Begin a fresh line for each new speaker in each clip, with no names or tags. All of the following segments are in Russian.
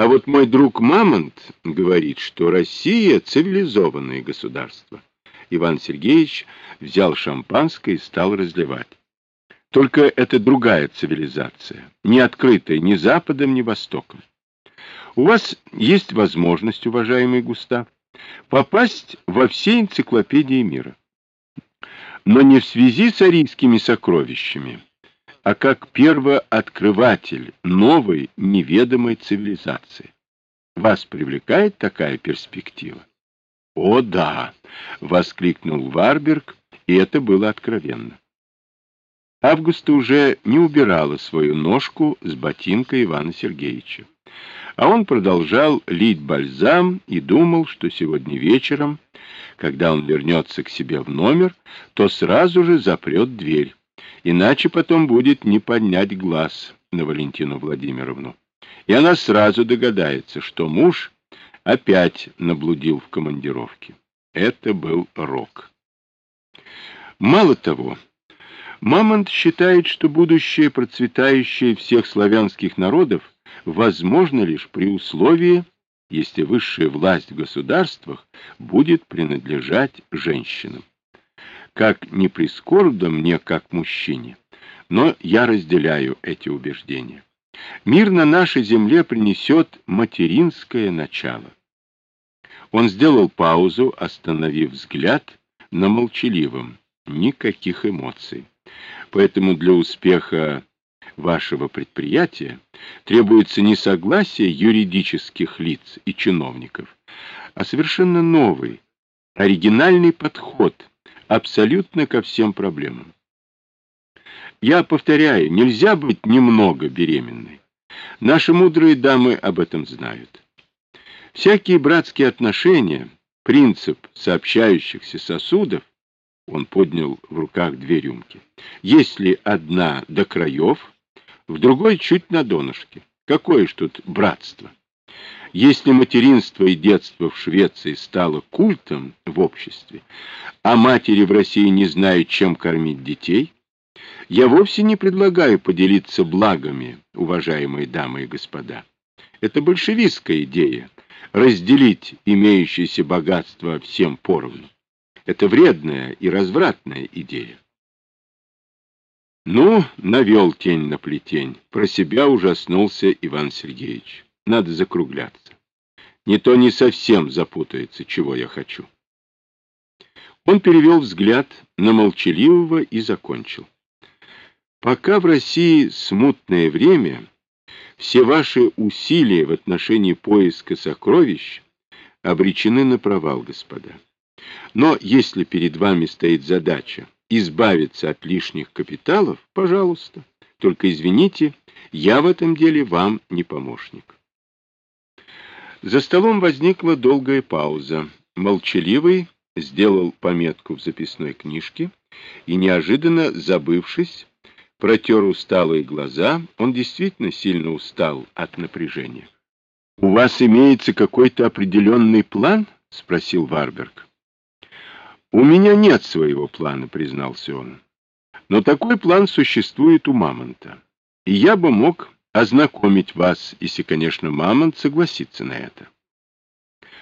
А вот мой друг Мамонт говорит, что Россия — цивилизованное государство. Иван Сергеевич взял шампанское и стал разливать. Только это другая цивилизация, не открытая ни Западом, ни Востоком. У вас есть возможность, уважаемый Густав, попасть во все энциклопедии мира. Но не в связи с арийскими сокровищами, а как первооткрыватель новой неведомой цивилизации. Вас привлекает такая перспектива? «О, да!» — воскликнул Варберг, и это было откровенно. Августа уже не убирала свою ножку с ботинка Ивана Сергеевича. А он продолжал лить бальзам и думал, что сегодня вечером, когда он вернется к себе в номер, то сразу же запрет дверь, иначе потом будет не поднять глаз на Валентину Владимировну. И она сразу догадается, что муж опять наблудил в командировке. Это был рок. Мало того, Мамонт считает, что будущее процветающее всех славянских народов возможно лишь при условии, если высшая власть в государствах будет принадлежать женщинам. Как не прискорбно мне, как мужчине, но я разделяю эти убеждения. Мир на нашей земле принесет материнское начало. Он сделал паузу, остановив взгляд на молчаливом. Никаких эмоций. Поэтому для успеха вашего предприятия требуется не согласие юридических лиц и чиновников, а совершенно новый, оригинальный подход абсолютно ко всем проблемам. Я повторяю, нельзя быть немного беременной. Наши мудрые дамы об этом знают. Всякие братские отношения, принцип сообщающихся сосудов, он поднял в руках две рюмки, если одна до краев, в другой чуть на донышке. Какое ж тут братство? Если материнство и детство в Швеции стало культом в обществе, а матери в России не знают, чем кормить детей, я вовсе не предлагаю поделиться благами, уважаемые дамы и господа. Это большевистская идея — разделить имеющееся богатство всем поровну. Это вредная и развратная идея. Ну, навел тень на плетень. Про себя ужаснулся Иван Сергеевич. Надо закругляться. Не то не совсем запутается, чего я хочу. Он перевел взгляд на молчаливого и закончил. Пока в России смутное время, все ваши усилия в отношении поиска сокровищ обречены на провал, господа. Но если перед вами стоит задача избавиться от лишних капиталов, пожалуйста. Только извините, я в этом деле вам не помощник. За столом возникла долгая пауза. Молчаливый сделал пометку в записной книжке и, неожиданно забывшись, протер усталые глаза. Он действительно сильно устал от напряжения. — У вас имеется какой-то определенный план? — спросил Варберг. «У меня нет своего плана», — признался он. «Но такой план существует у Мамонта. И я бы мог ознакомить вас, если, конечно, Мамонт согласится на это.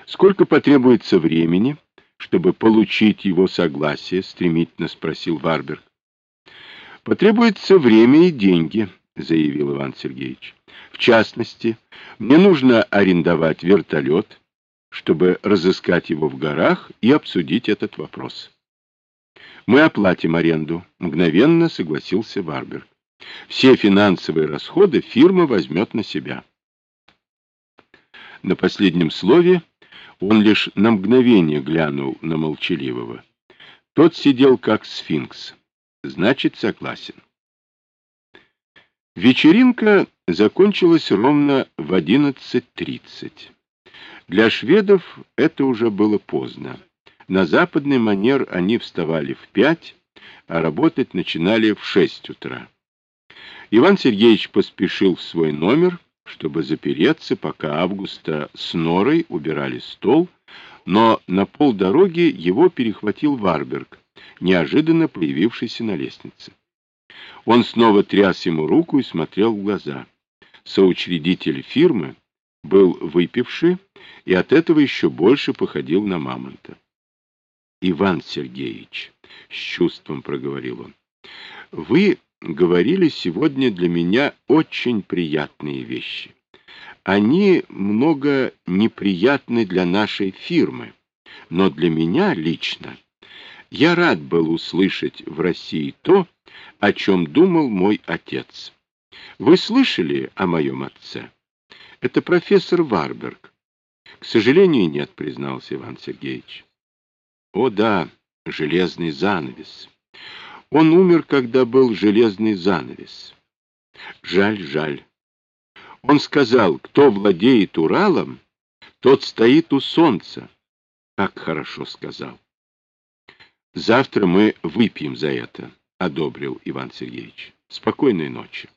Сколько потребуется времени, чтобы получить его согласие?» — стремительно спросил Варберг. «Потребуется время и деньги», — заявил Иван Сергеевич. «В частности, мне нужно арендовать вертолет» чтобы разыскать его в горах и обсудить этот вопрос. «Мы оплатим аренду», — мгновенно согласился Варберг. «Все финансовые расходы фирма возьмет на себя». На последнем слове он лишь на мгновение глянул на молчаливого. Тот сидел как сфинкс. Значит, согласен. Вечеринка закончилась ровно в 11.30. Для шведов это уже было поздно. На западный манер они вставали в пять, а работать начинали в шесть утра. Иван Сергеевич поспешил в свой номер, чтобы запереться, пока Августа с Норой убирали стол, но на полдороги его перехватил Варберг, неожиданно появившийся на лестнице. Он снова тряс ему руку и смотрел в глаза. Соучредитель фирмы был выпивший и от этого еще больше походил на мамонта. Иван Сергеевич, — с чувством проговорил он, — вы говорили сегодня для меня очень приятные вещи. Они много неприятны для нашей фирмы, но для меня лично я рад был услышать в России то, о чем думал мой отец. Вы слышали о моем отце? Это профессор Варберг. К сожалению, нет, признался Иван Сергеевич. О да, железный занавес. Он умер, когда был железный занавес. Жаль, жаль. Он сказал, кто владеет Уралом, тот стоит у солнца. Как хорошо сказал. Завтра мы выпьем за это, одобрил Иван Сергеевич. Спокойной ночи.